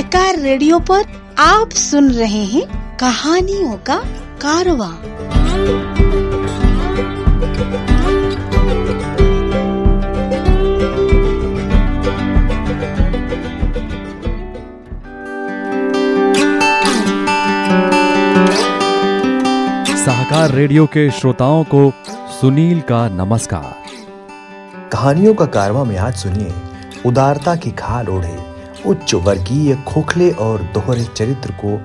सहकार radio पर आप सुन रहे हैं कहानियों का कारवा। सहकार रेडियो के श्रोताओं को सुनील का नमस्कार। कहानियों का कारवा में आज सुनिए उदारता की खाल ओढ़े। उच्च वर्गीय खोखले और दोहरे चरित्र को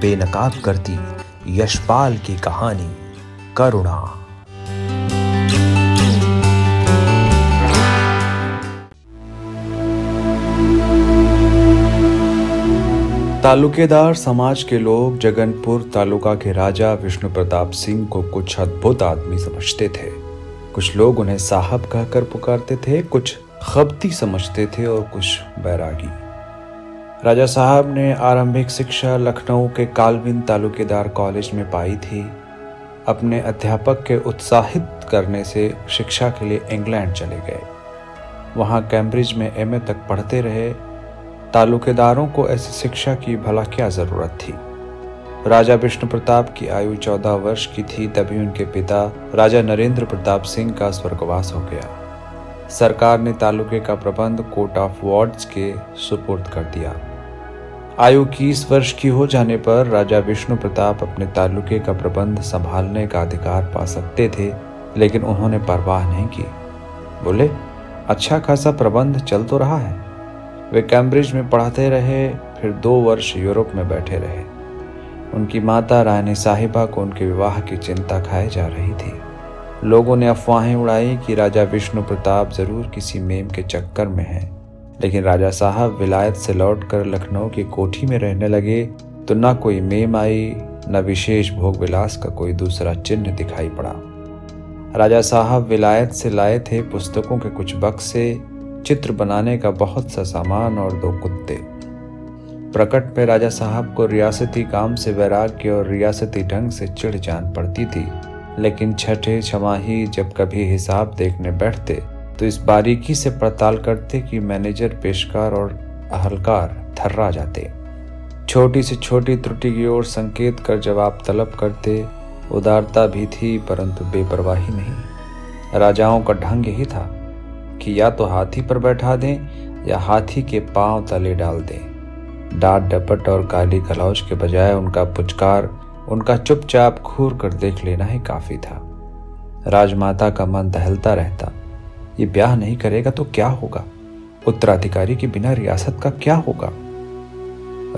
बेनकाब करती यशपाल की कहानी, करुणा। तालुकेदार समाज के लोग जगनपुर तालुका के राजा विष्णु प्रताप सिंह को कुछ अद्भुत आदमी समझते थे। कुछ लोग उन्हें साहब कहकर पुकारते थे, कुछ खबती समझते थे और कुछ बैरागी। राजा साहब ने आरंभिक शिक्षा लखनऊ के कालविन तालुकेदार कॉलेज में पाई थी। अपने अध्यापक के उत्साहित करने से शिक्षा के लिए इंग्लैंड चले गए। वहाँ कैम्ब्रिज में एमए तक पढ़ते रहे। तालुकेदारों को ऐसी शिक्षा की भला क्या ज़रूरत थी? राजा विष्णु प्रताप की आयु चौदह वर्ष की थी, तभी उनके पिता राजा नरेंद्र प्रताप सिंह का स्वर्गवास हो गया। सरकार ने तालुके का प्रबंध कोर्ट ऑफ़ वार्ड्स के सुपुर्द कर दिया। आयु इक्कीस वर्ष की हो जाने पर राजा विष्णु प्रताप अपने तालुके का प्रबंध संभालने का अधिकार पा सकते थे, लेकिन उन्होंने परवाह नहीं की। बोले अच्छा खासा प्रबंध चल तो रहा है। वे कैम्ब्रिज में पढ़ाते रहे, फिर दो वर्ष यूरोप में बैठे रहे। उनकी माता रानी साहिबा को उनके विवाह की चिंता खाए जा रही थी। लोगों ने अफवाहें उड़ाई कि राजा विष्णु प्रताप ज़रूर किसी मेम के चक्कर में हैं। लेकिन राजा साहब विलायत से लौटकर लखनऊ की कोठी में रहने लगे तो न कोई मेम आई, न विशेष भोग विलास का कोई दूसरा चिन्ह दिखाई पड़ा। राजा साहब विलायत से लाए थे पुस्तकों के कुछ बक्से, चित्र बनाने का बहुत सा सामान और दो कुत्ते। प्रकट में राजा साहब को रियासती काम से वैराग्य और रियासती ढंग से चिढ़ जान पड़ती थी, लेकिन छठे छमाही जब कभी हिसाब देखने बैठते तो इस बारीकी से पड़ताल करते कि मैनेजर पेशकार और अहलकार थर्रा जाते। छोटी से छोटी त्रुटि की ओर संकेत कर जवाब तलब करते, उदारता भी थी परंतु बेपरवाही नहीं। राजाओं का ढंग यही था कि या तो हाथी पर बैठा दें या हाथी के पाँव तले डाल दें। डांट डपट और काली कलौज के बजाय उनका पुचकार, उनका चुपचाप घूर कर देख लेना ही काफ़ी था। राजमाता का मन दहलता रहता। ये ब्याह नहीं करेगा तो क्या होगा? उत्तराधिकारी के बिना रियासत का क्या होगा?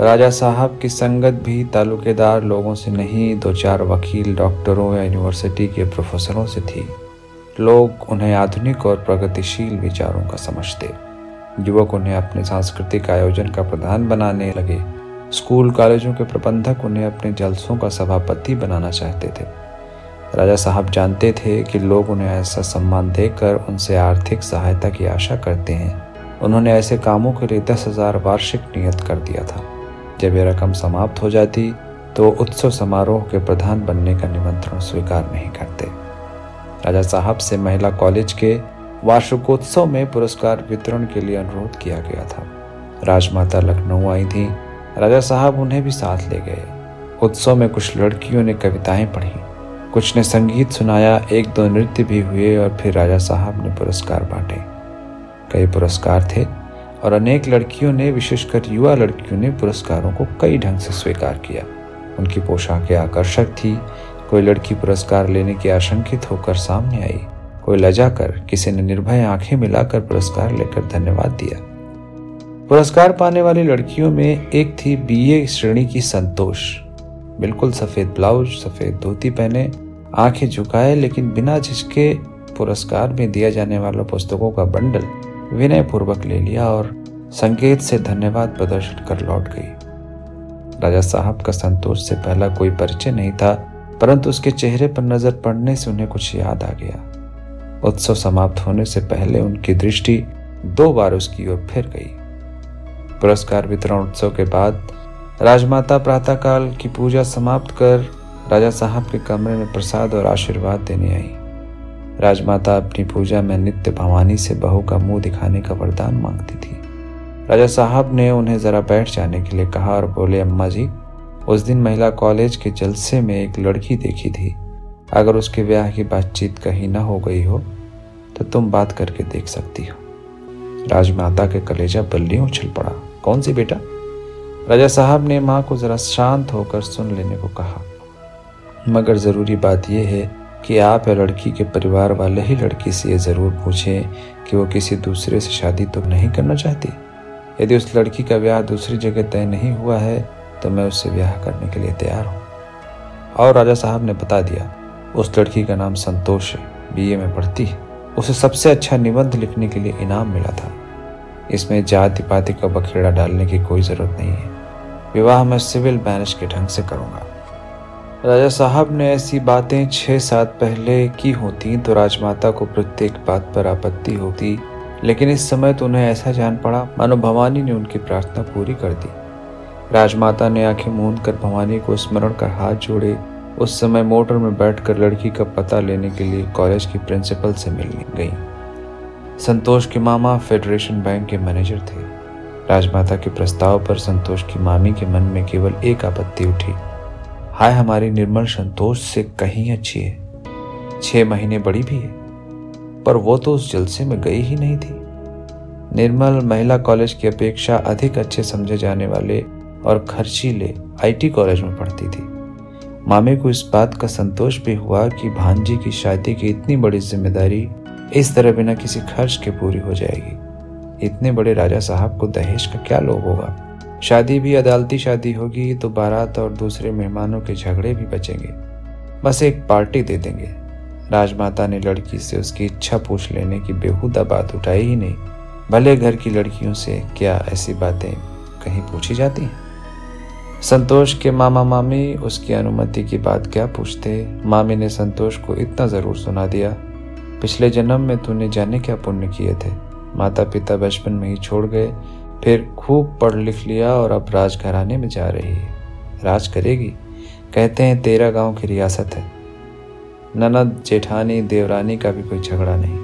राजा साहब की संगत भी तालुकेदार लोगों से नहीं दो चार वकील, डॉक्टरों या यूनिवर्सिटी के प्रोफेसरों से थी। लोग उन्हें आधुनिक और प्रगतिशील विचारों का समझते। युवक उन्हें अपने सांस्कृतिक आयोजन का प्रधान बनाने लगे। स्कूल, कॉलेजों के प्रबंधक उन्हें अपने जलसों का सभापति बनाना चाहते थे। राजा साहब जानते थे कि लोग उन्हें ऐसा सम्मान देकर उनसे आर्थिक सहायता की आशा करते हैं। उन्होंने ऐसे कामों के लिए दस हज़ार वार्षिक नियत कर दिया था। जब यह रकम समाप्त हो जाती तो उत्सव समारोह के प्रधान बनने का निमंत्रण स्वीकार नहीं करते। राजा साहब से महिला कॉलेज के वार्षिकोत्सव में पुरस्कार वितरण के लिए अनुरोध किया गया था। राजमाता लखनऊ आई थी। राजा साहब उन्हें भी साथ ले गए। उत्सव में कुछ लड़कियों ने कविताएँ पढ़ी। कुछ ने संगीत सुनाया, एक दो नृत्य भी हुए और फिर राजा साहब ने पुरस्कार बांटे। कई पुरस्कार थे और अनेक लड़कियों ने, विशेषकर युवा लड़कियों ने पुरस्कारों को कई ढंग से स्वीकार किया। उनकी पोशाकें आकर्षक थी। कोई लड़की पुरस्कार लेने की आशंकित होकर सामने आई। कोई लजा कर किसी ने निर्भय आँखें मिलाकर पुरस्कार लेकर धन्यवाद दिया। पुरस्कार पाने वाली लड़कियों में एक थी बीए श्रेणी की संतोष। बिल्कुल सफ़ेद ब्लाउज, सफ़ेद धोती पहने आँखें झुकाए, लेकिन बिना झिझके पुरस्कार में दिया जाने वाला पुस्तकों का बंडल विनय पूर्वक ले लिया और संकेत से धन्यवाद प्रदर्शन कर लौट गई। राजा साहब का संतोष से पहला कोई परिचय नहीं था, परंतु उसके चेहरे पर नज़र पड़ने से उन्हें कुछ याद आ गया। उत्सव समाप्त होने से पहले उनकी दृष्टि दो बार उसकी ओर फिर गई। पुरस्कार वितरण उत्सव के बाद राजमाता प्रातःकाल की पूजा समाप्त कर राजा साहब के कमरे में प्रसाद और आशीर्वाद देने आई। राजमाता अपनी पूजा में नित्य भवानी से बहू का मुँह दिखाने का वरदान मांगती थी। राजा साहब ने उन्हें ज़रा बैठ जाने के लिए कहा और बोले, अम्मा जी, उस दिन महिला कॉलेज के जलसे में एक लड़की देखी थी। अगर उसके ब्याह की बातचीत कहीं ना हो गई हो तो तुम बात करके देख सकती हो। राजमाता के कलेजा बल्ली उछल पड़ा। कौन सी बेटा? राजा साहब ने माँ को जरा शांत होकर सुन लेने को कहा। मगर ज़रूरी बात यह है कि आप या लड़की के परिवार वाले ही लड़की से ये ज़रूर पूछें कि वो किसी दूसरे से शादी तो नहीं करना चाहती। यदि उस लड़की का ब्याह दूसरी जगह तय नहीं हुआ है तो मैं उससे ब्याह करने के लिए तैयार हूँ। और राजा साहब ने बता दिया, उस लड़की का नाम संतोष है, बीए में पढ़ती है। उसे सबसे अच्छा निबंध लिखने के लिए इनाम मिला था। इसमें जाति पाति का बखेड़ा डालने की कोई ज़रूरत नहीं है। विवाह मैं सिविल मैरिज के ढंग से करूँगा। राजा साहब ने ऐसी बातें छह सात पहले की होती तो राजमाता को प्रत्येक बात पर आपत्ति होती, लेकिन इस समय तो उन्हें ऐसा जान पड़ा, मानो भवानी ने उनकी प्रार्थना पूरी कर दी। राजमाता ने आँखें मूंद कर भवानी को स्मरण कर हाथ जोड़े। उस समय मोटर में बैठकर लड़की का पता लेने के लिए कॉलेज की प्रिंसिपल से मिलने गई। संतोष के मामा फेडरेशन बैंक के मैनेजर थे। राजमाता के प्रस्ताव पर संतोष की मामी के मन में केवल एक आपत्ति उठी। हाय हमारी निर्मल संतोष से कहीं अच्छी है छह महीने बड़ी भी है, पर वो तो उस जलसे में गई ही नहीं थी। निर्मल महिला कॉलेज की अपेक्षा अधिक अच्छे समझे जाने वाले और खर्चीले आईटी कॉलेज में पढ़ती थी। मामे को इस बात का संतोष भी हुआ कि भांजी की शादी की इतनी बड़ी ज़िम्मेदारी इस तरह बिना किसी खर्च के पूरी हो जाएगी। इतने बड़े राजा साहब को दहेज का क्या लोभ होगा? शादी भी अदालती शादी होगी तो बारात और दूसरे मेहमानों के झगड़े भी बचेंगे। बस एक पार्टी दे देंगे। राजमाता ने लड़की से उसकी इच्छा पूछ लेने की बेहुदा बात उठाई ही नहीं। भले घर की लड़कियों से क्या ऐसी बातें कहीं पूछी जाती हैं? संतोष के मामा मामी उसकी अनुमति की बात क्या पूछते? मामी ने संतोष को इतना ज़रूर सुना दिया। पिछले जन्म में तूने जाने क्या पुण्य किए थे? माता पिता बचपन में ही छोड़ गए। फिर खूब पढ़ लिख लिया और अब राजघराने में जा रही है। राज करेगी? कहते हैं, तेरा गाँव की रियासत है। ननद, जेठानी, देवरानी का भी कोई झगड़ा नहीं।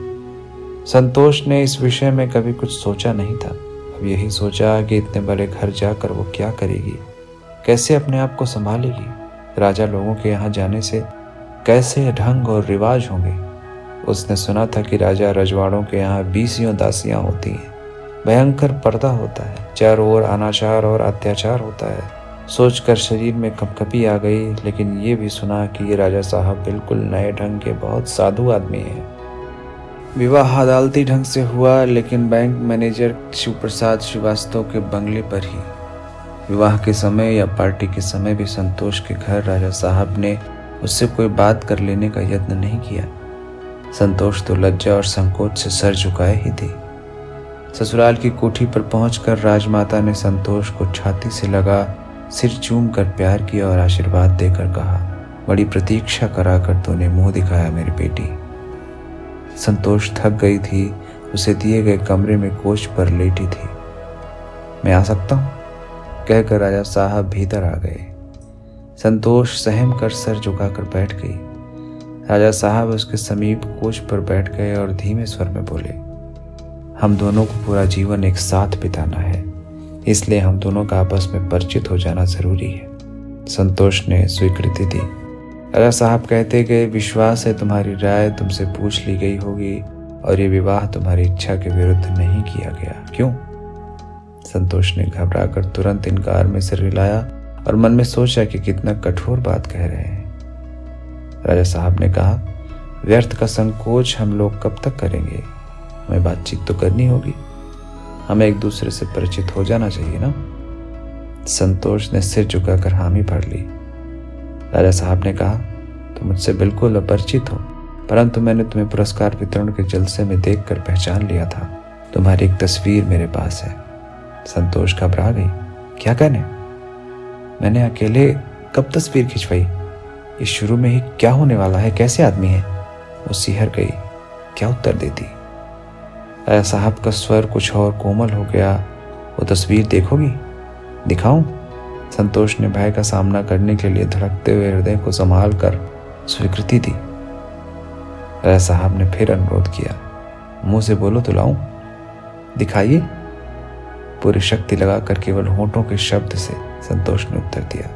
संतोष ने इस विषय में कभी कुछ सोचा नहीं था। अब यही सोचा कि इतने बड़े घर जाकर वो क्या करेगी? कैसे अपने आप को संभालेगी? राजा लोगों के यहाँ जाने से कैसे ढंग और रिवाज होंगे? उसने सुना था कि राजा रजवाड़ों के यहाँ बीसियों दासियाँ होती हैं। भयंकर पर्दा होता है। चारों ओर अनाचार और अत्याचार होता है। सोचकर शरीर में कपकपी आ गई, लेकिन ये भी सुना कि ये राजा साहब बिल्कुल नए ढंग के बहुत साधु आदमी हैं। विवाह अदालती ढंग से हुआ, लेकिन बैंक मैनेजर शिव प्रसाद श्रीवास्तव के बंगले पर ही। विवाह के समय या पार्टी के समय भी संतोष के घर राजा साहब ने उससे कोई बात कर लेने का यत्न नहीं किया। संतोष तो लज्जा और संकोच से सर झुकाए ही थी। ससुराल की कोठी पर पहुंचकर राजमाता ने संतोष को छाती से लगा, सिर चूम कर प्यार किया और आशीर्वाद देकर कहा, बड़ी प्रतीक्षा कराकर तूने मुँह दिखाया मेरी बेटी संतोष थक गई थी, उसे दिए गए कमरे में कोच पर लेटी थी। मैं आ सकता हूँ कहकर राजा साहब भीतर आ गए। संतोष सहम कर सर झुकाकर बैठ गई। राजा साहब उसके समीप कोच पर बैठ गए और धीमे स्वर में बोले हम दोनों को पूरा जीवन एक साथ बिताना है। इसलिए हम दोनों का आपस में परिचित हो जाना ज़रूरी है। संतोष ने स्वीकृति दी। राजा साहब कहते गए विश्वास है तुम्हारी राय तुमसे पूछ ली गई होगी और ये विवाह तुम्हारी इच्छा के विरुद्ध नहीं किया गया। क्यों? संतोष ने घबरा कर तुरंत इनकार में सिर हिलाया और मन में सोचा कि कितना कठोर बात कह रहे हैं। राजा साहब ने कहा, व्यर्थ का संकोच हम लोग कब तक करेंगे? हमें बातचीत तो करनी होगी। हमें एक दूसरे से परिचित हो जाना चाहिए ना? संतोष ने सिर झुकाकर हामी भर ली। राजा साहब ने कहा, तुम मुझसे बिल्कुल अपरिचित हो, परंतु मैंने तुम्हें पुरस्कार वितरण के जलसे में देखकर पहचान लिया था। तुम्हारी एक तस्वीर मेरे पास है। संतोष घबरा गई, क्या कहने मैंने अकेले कब तस्वीर खिंचवाई? इस शुरू में ही क्या होने वाला है? कैसे आदमी है? वो सिहर गई, क्या उत्तर देती? साहब का स्वर कुछ और कोमल हो गया। वो तस्वीर देखोगी? दिखाऊँ? संतोष ने भय का सामना करने के लिए धड़कते हुए हृदय को संभाल कर स्वीकृति दी। राय साहब ने फिर अनुरोध किया। मुँह से बोलो तो लाऊं। दिखाइए। पूरी शक्ति लगाकर केवल होठों के शब्द से संतोष ने उत्तर दिया।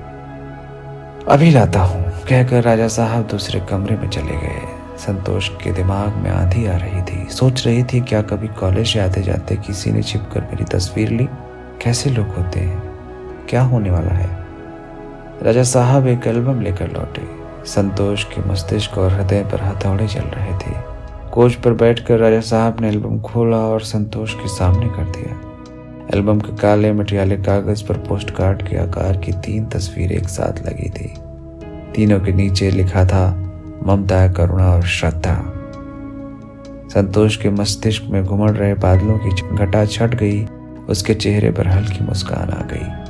अभी लाता हूँ, कहकर राजा साहब दूसरे कमरे में चले गए। संतोष के दिमाग में आंधी आ रही थी। सोच रही थी, क्या कभी कॉलेज आते जाते किसी ने छिपकर मेरी तस्वीर ली? कैसे लोग होते हैं? क्या होने वाला है? राजा साहब एक एल्बम लेकर लौटे। संतोष के मस्तिष्क और हृदय पर हथौड़े चल रहे थे। कोच पर बैठकर राजा साहब ने एल्बम खोला और संतोष के सामने कर दिया। एल्बम के काले मटियाले कागज़ पर पोस्ट कार्ड के आकार की तीन तस्वीरें एक साथ लगी थी। तीनों के नीचे लिखा था ममता, करुणा और श्रद्धा। संतोष के मस्तिष्क में घुमड़ रहे बादलों की घटा छट गई, उसके चेहरे पर हल्की मुस्कान आ गई।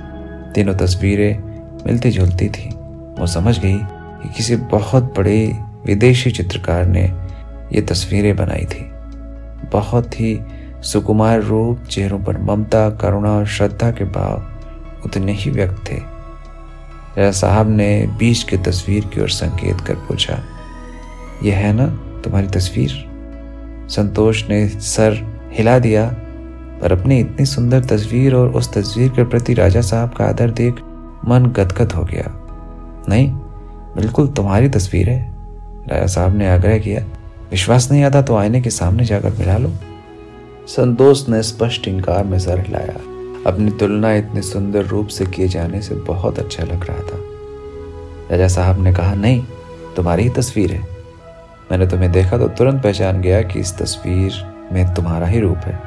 तीनों तस्वीरें मिलती जुलती थी। वो समझ गई कि किसी बहुत बड़े विदेशी चित्रकार ने ये तस्वीरें बनाई थी। बहुत ही सुकुमार रूप, चेहरों पर ममता, करुणा और श्रद्धा के भाव उतने ही व्यक्त थे। राजा साहब ने बीच की तस्वीर की ओर संकेत कर पूछा यह है ना तुम्हारी तस्वीर? संतोष ने सर हिला दिया, पर अपनी इतनी सुंदर तस्वीर और उस तस्वीर के प्रति राजा साहब का आदर देख मन गदगद हो गया। नहीं, बिल्कुल तुम्हारी तस्वीर है। राजा साहब ने आग्रह किया, विश्वास नहीं आता तो आईने के सामने जाकर मिला लो। संतोष ने स्पष्ट इंकार में सर हिलाया। अपनी तुलना इतने सुंदर रूप से किए जाने से बहुत अच्छा लग रहा था। राजा साहब ने कहा, नहीं, तुम्हारी ही तस्वीर है। मैंने तुम्हें देखा तो तुरंत पहचान गया कि इस तस्वीर में तुम्हारा ही रूप है।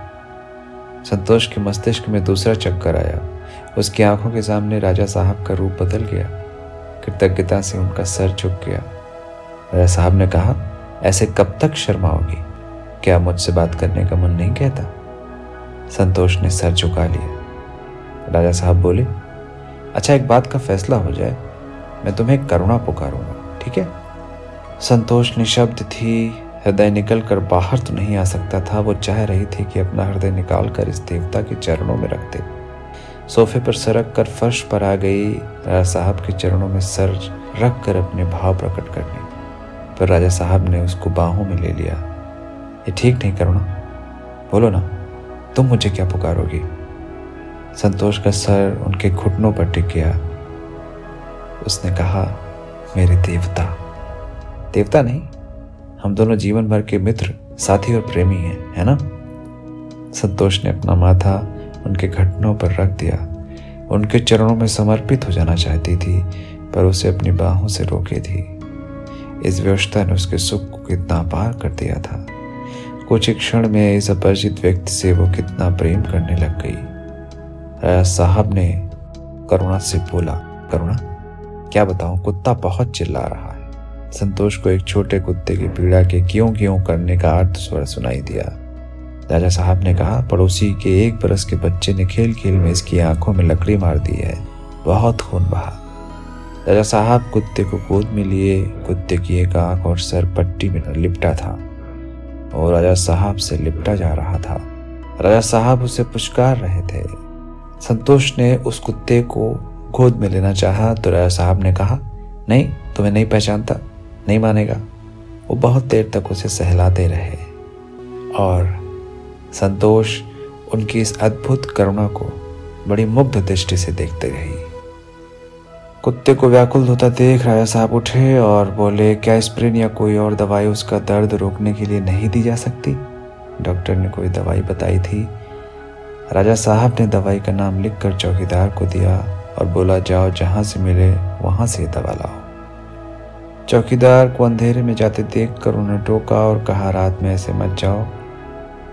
संतोष के मस्तिष्क में दूसरा चक्कर आया। उसकी आँखों के सामने राजा साहब का रूप बदल गया। कृतज्ञता से उनका सर झुक गया। राजा साहब ने कहा, ऐसे कब तक शर्माओगी? क्या मुझसे बात करने का मन नहीं कहता? संतोष ने सर झुका लिया। राजा साहब बोले अच्छा एक बात का फैसला हो जाए। मैं तुम्हें करुणा पुकारूँगा, ठीक है? संतोष निशब्द थी, हृदय निकल कर बाहर तो नहीं आ सकता था। वो चाह रही थी कि अपना हृदय निकाल कर इस देवता के चरणों में रख दे। सोफे पर सरक कर फर्श पर आ गई। राजा साहब के चरणों में सर रख कर अपने भाव प्रकट करने। पर राजा साहब ने उसको बाहों में ले लिया। ये ठीक नहीं, करुणा। बोलो ना, तुम मुझे क्या पुकारोगी? संतोष का सर उनके घुटनों पर टिक गया उसने कहा, मेरे देवता। देवता नहीं, हम दोनों जीवन भर के मित्र, साथी और प्रेमी हैं, है ना? संतोष ने अपना माथा उनके घटनों पर रख दिया। उनके चरणों में समर्पित हो जाना चाहती थी, पर उसे अपनी बाहों से रोके थी। इस व्यवस्था ने उसके सुख को कितना पार कर दिया था। कुछ क्षण में इस अपरिचित व्यक्ति से वो कितना प्रेम करने लग गई। साहब ने करुणा से बोला, करुणा, क्या बताऊँ? कुत्ता बहुत चिल्ला रहा है। संतोष को एक छोटे कुत्ते की पीड़ा के क्यों क्यों करने का अर्थ स्वर सुनाई दिया। राजा साहब ने कहा, पड़ोसी के एक बरस के बच्चे ने खेल खेल में इसकी आँखों में लकड़ी मार दी है। बहुत खून बहा राजा साहब कुत्ते को गोद में लिए, कुत्ते की एक आँख और सर पट्टी में लिपटा था और राजा साहब से लिपटा जा रहा था। राजा साहब उसे पुचकार रहे थे। संतोष ने उस कुत्ते को गोद में लेना चाहा तो राजा साहब ने कहा, नहीं, तुम्हें नहीं पहचानता, नहीं मानेगा। वो बहुत देर तक उसे सहलाते रहे और संतोष उनकी इस अद्भुत करुणा को बड़ी मुग्ध दृष्टि से देखते रही। कुत्ते को व्याकुल होता देख राजा साहब उठे और बोले, क्या स्प्रिन या कोई और दवाई उसका दर्द रोकने के लिए नहीं दी जा सकती? डॉक्टर ने कोई दवाई बताई थी। राजा साहब ने दवाई का नाम लिखकर चौकीदार को दिया और बोला, जाओ, जहाँ से मिले, वहाँ से दवा लाओ। चौकीदार को अंधेरे में जाते देखकर उन्हें टोका और कहा, रात में ऐसे मत जाओ।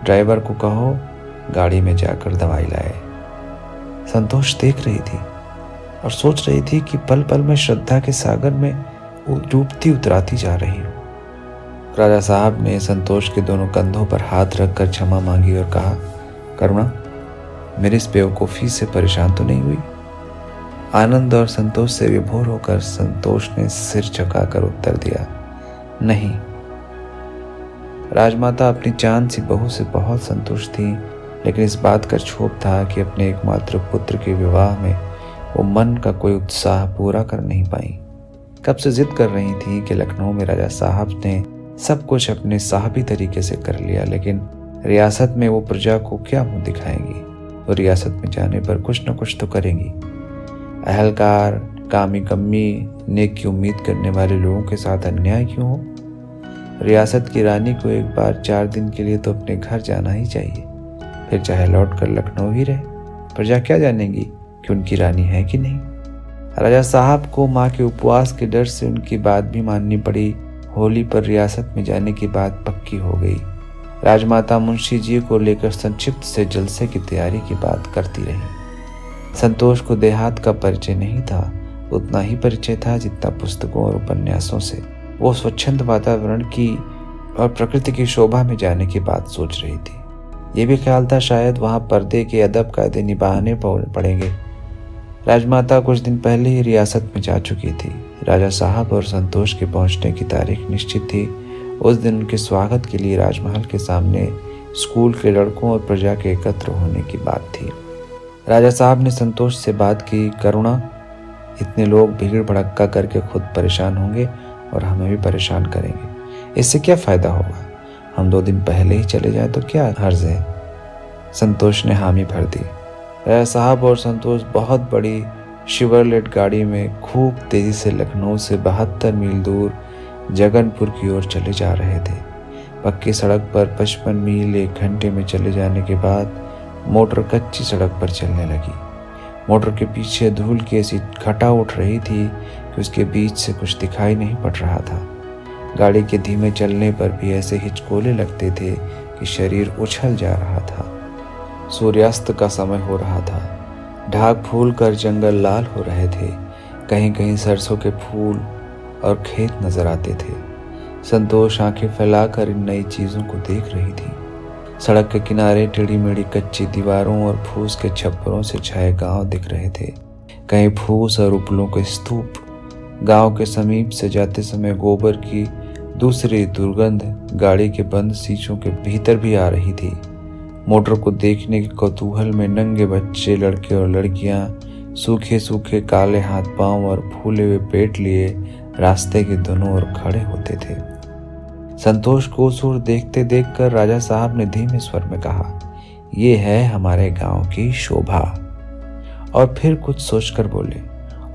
ड्राइवर को कहो, गाड़ी में जाकर दवाई लाए। संतोष देख रही थी और सोच रही थी कि पल पल में श्रद्धा के सागर में डूबती उतराती जा रही हूँ। राजा साहब ने संतोष के दोनों कंधों पर हाथ रखकर क्षमा मांगी और कहा, करुणा मेरी इस बेवकूफ़ी से परेशान तो नहीं हुई। आनंद और संतोष से विभोर होकर संतोष ने सिर झुकाकर उत्तर दिया, नहीं। राजमाता अपनी चाँद सी बहू से बहुत संतुष्ट थी, लेकिन इस बात का क्षोभ था कि अपने एकमात्र पुत्र के विवाह में वो मन का कोई उत्साह पूरा कर नहीं पाई। कब से जिद कर रही थी कि लखनऊ में राजा साहब ने सब कुछ अपने साहबी तरीके से कर लिया, लेकिन रियासत में वो प्रजा को क्या मुँह दिखाएँगी? वो रियासत में जाने पर कुछ न कुछ तो करेंगी। अहलकार, कामी कमी ने की उम्मीद करने वाले लोगों के साथ अन्याय क्यों हो? रियासत की रानी को एक बार चार दिन के लिए तो अपने घर जाना ही चाहिए। फिर चाहे लौट कर लखनऊ ही रहे। प्रजा क्या जानेगी कि उनकी रानी है कि नहीं? राजा साहब को माँ के उपवास के डर से उनकी बात भी माननी पड़ी। होली पर रियासत में जाने की बात पक्की हो गई। राजमाता मुंशी जी को लेकर संक्षिप्त से जलसे की तैयारी की बात करती रही। संतोष को देहात का परिचय नहीं था, उतना ही परिचय था जितना पुस्तकों और उपन्यासों से। वो स्वच्छंद वातावरण की और प्रकृति की शोभा में जाने की बात सोच रही थी। ये भी ख्याल था शायद वहाँ पर्दे के अदब कायदे निभाने पड़ेंगे। राजमाता कुछ दिन पहले ही रियासत में जा चुकी थी। राजा साहब और संतोष के पहुँचने की तारीख निश्चित थी। उस दिन उनके स्वागत के लिए राजमहल के सामने स्कूल के लड़कों और प्रजा के एकत्र होने की बात थी। राजा साहब ने संतोष से बात की, करुणा, इतने लोग भीड़ भड़क्का करके खुद परेशान होंगे और हमें भी परेशान करेंगे। इससे क्या फ़ायदा होगा? हम दो दिन पहले ही चले जाए तो क्या हर्ज है? संतोष ने हामी भर दी। राजा साहब और संतोष बहुत बड़ी शिवरलेट गाड़ी में खूब तेज़ी से लखनऊ से बहत्तर मील दूर जगनपुर की ओर चले जा रहे थे। पक्की सड़क पर पचपन मील एक घंटे में चले जाने के बाद मोटर कच्ची सड़क पर चलने लगी। मोटर के पीछे धूल की ऐसी घटा उठ रही थी कि उसके बीच से कुछ दिखाई नहीं पड़ रहा था। गाड़ी के धीमे चलने पर भी ऐसे हिचकोले लगते थे कि शरीर उछल जा रहा था। सूर्यास्त का समय हो रहा था। ढाक फूल कर जंगल लाल हो रहे थे। कहीं कहीं सरसों के फूल और खेत नज़र आते थे। संतोष आँखें फैलाकर इन नई चीज़ों को देख रही थी। सड़क के किनारे टेढ़ी मेढ़ी कच्ची दीवारों और फूस के छप्परों से छाए गाँव दिख रहे थे। कहीं फूस और उपलों के स्तूप। गाँव के समीप से जाते समय गोबर की दूसरी दुर्गंध गाड़ी के बंद शीशों के भीतर भी आ रही थी। मोटर को देखने के कौतूहल में नंगे बच्चे, लड़के और लड़कियाँ सूखे सूखे काले हाथ पाँव और फूले हुए पेट लिए रास्ते के दोनों ओर खड़े होते थे। संतोष को सुर देखते देखकर राजा साहब ने धीमे स्वर में कहा यह है हमारे गाँव की शोभा। और फिर कुछ सोचकर बोले,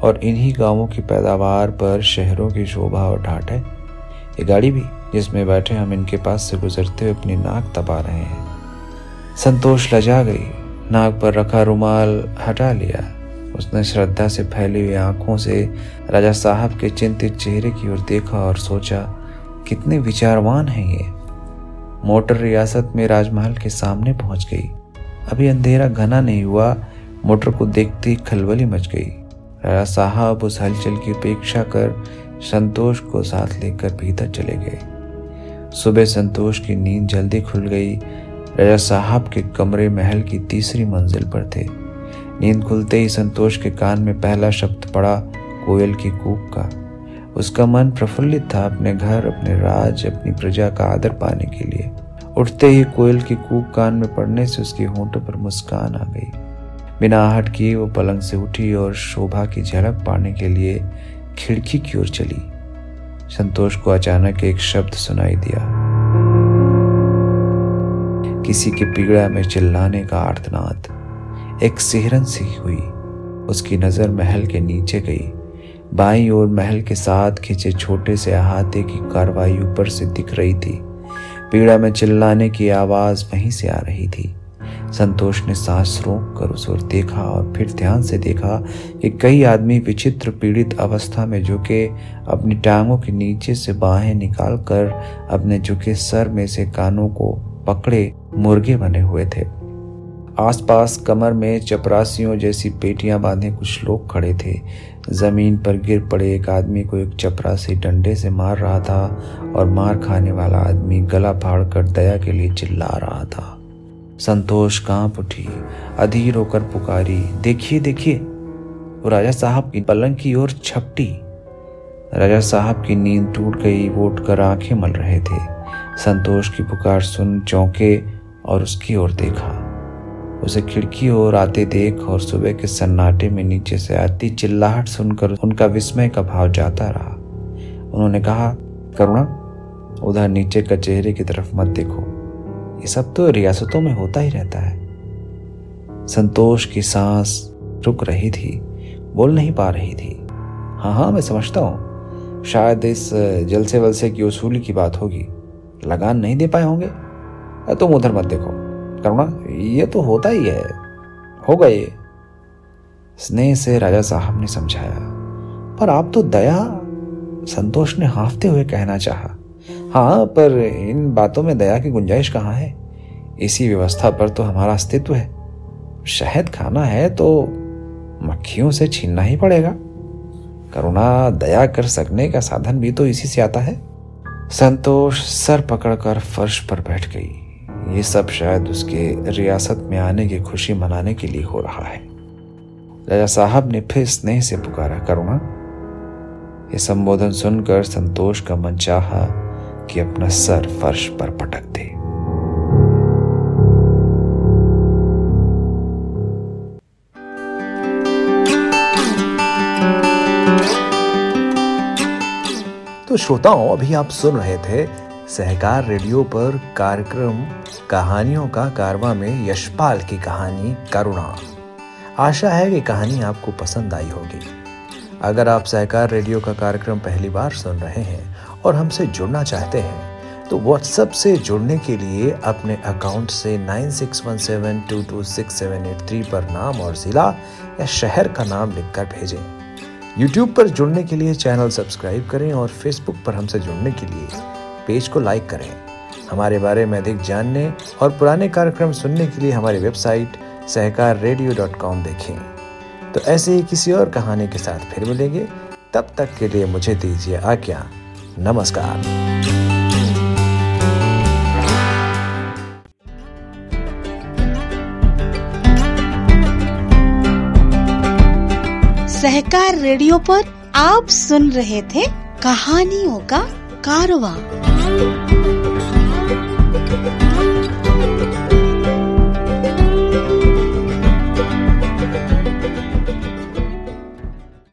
और इन्हीं गाँवों की पैदावार पर शहरों की शोभा और ढाट है। ये गाड़ी भी, जिसमें बैठे हम इनके पास से गुजरते हुए अपनी नाक तपा रहे हैं। संतोष लजा गई, नाक पर रखा रुमाल हटा लिया। उसने श्रद्धा से फैली हुई आँखों से राजा साहब के चिंतित चेहरे की ओर देखा और सोचा, कितने विचारवान हैं ये। मोटर रियासत में राजमहल के सामने पहुँच गई। अभी अंधेरा घना नहीं हुआ, मोटर को देखते ही खलबली मच गई। राजा साहब उस हलचल की उपेक्षा कर संतोष को साथ लेकर भीतर चले गए। सुबह संतोष की नींद जल्दी खुल गई। राजा साहब के कमरे महल की तीसरी मंजिल पर थे। नींद खुलते ही संतोष के कान में पहला शब्द पड़ा कोयल की कूक का। उसका मन प्रफुल्लित था अपने घर, अपने राज, अपनी प्रजा का आदर पाने के लिए। उठते ही कोयल की कूक कान में पड़ने से उसकी होंठों पर मुस्कान आ गई। बिना आहट किए वो पलंग से उठी और शोभा की झलक पाने के लिए खिड़की की ओर चली। संतोष को अचानक एक शब्द सुनाई दिया। किसी के पीड़ा में चिल्लाने का आर्तनाद। एक सिहरन सी हुई। उसकी नज़र महल के नीचे गई। बाई ओर महल के साथ खिंचे छोटे से अहाते की कार्रवाई ऊपर से दिख रही थी। पीड़ा में चिल्लाने की आवाज़ वहीं से आ रही थी। संतोष ने सांस रोक कर उस ओर देखा और फिर ध्यान से देखा कि कई आदमी विचित्र पीड़ित अवस्था में झुके अपनी टांगों के नीचे से बाहें निकाल कर अपने झुके सर में से कानों को पकड़े मुर्गे बने हुए थे। आसपास कमर में चपरासियों जैसी पेटियाँ बांधे कुछ लोग खड़े थे। ज़मीन पर गिर पड़े एक आदमी को एक चपरासी डंडे से मार रहा था और मार खाने वाला आदमी गला फाड़ कर दया के लिए चिल्ला रहा था। संतोष काँप उठी, अधीर होकर पुकारी, देखिए देखिए वो राजा साहब की पलंग की ओर छपटी। राजा साहब की नींद टूट गई, वो उठकर आँखें मल रहे थे। संतोष की पुकार सुन चौंके और उसकी ओर देखा। उसे खिड़की ओर आते देख और सुबह के सन्नाटे में नीचे से आती चिल्लाहट सुनकर उनका विस्मय का भाव जाता रहा। उन्होंने कहा, करुणा, उधर नीचे का चेहरे की तरफ़ मत देखो। ये सब तो रियासतों में होता ही रहता है। संतोष की सांस रुक रही थी, बोल नहीं पा रही थी। हाँ हाँ मैं समझता हूँ। शायद इस जलसे वलसे की उसूली की बात होगी। लगान नहीं दे पाए होंगे? तुम उधर मत देखो। करुणा, ये तो होता ही है। होगा ये स्नेह से राजा साहब ने समझाया, पर आप तो दया, संतोष ने हाफते हुए कहना चाहा। हाँ पर इन बातों में दया की गुंजाइश कहाँ है? इसी व्यवस्था पर तो हमारा अस्तित्व है। शहद खाना है तो मक्खियों से छीनना ही पड़ेगा। करुणा, दया कर सकने का साधन भी तो इसी से आता है। संतोष सर पकड़कर फर्श पर बैठ गई। ये सब शायद उसके रियासत में आने की खुशी मनाने के लिए हो रहा है। राजा साहब ने फिर स्नेह से पुकारा, करुणा, ये संबोधन सुनकर संतोष का मन चाहा कि अपना सर फर्श पर पटक दे। तो श्रोताओं, अभी आप सुन रहे थे सहकार रेडियो पर कार्यक्रम कहानियों का कारवा में यशपाल की कहानी करुणा। आशा है कि कहानी आपको पसंद आई होगी। अगर आप सहकार रेडियो का कार्यक्रम पहली बार सुन रहे हैं और हमसे जुड़ना चाहते हैं तो व्हाट्सएप से जुड़ने के लिए अपने अकाउंट से 9617226783 पर नाम और ज़िला या शहर का नाम लिखकर भेजें। यूट्यूब पर जुड़ने के लिए चैनल सब्सक्राइब करें और फेसबुक पर हमसे जुड़ने के लिए पेज को लाइक करें। हमारे बारे में अधिक जानने और पुराने कार्यक्रम सुनने के लिए हमारी website Sahkar radio dot com देखें। तो ऐसे ही किसी और कहानी के साथ फिर मिलेंगे। तब तक के लिए मुझे दीजिए आज्ञा। नमस्कार। सहकार रेडियो पर आप सुन रहे थे कहानियों का कारवा। Bye.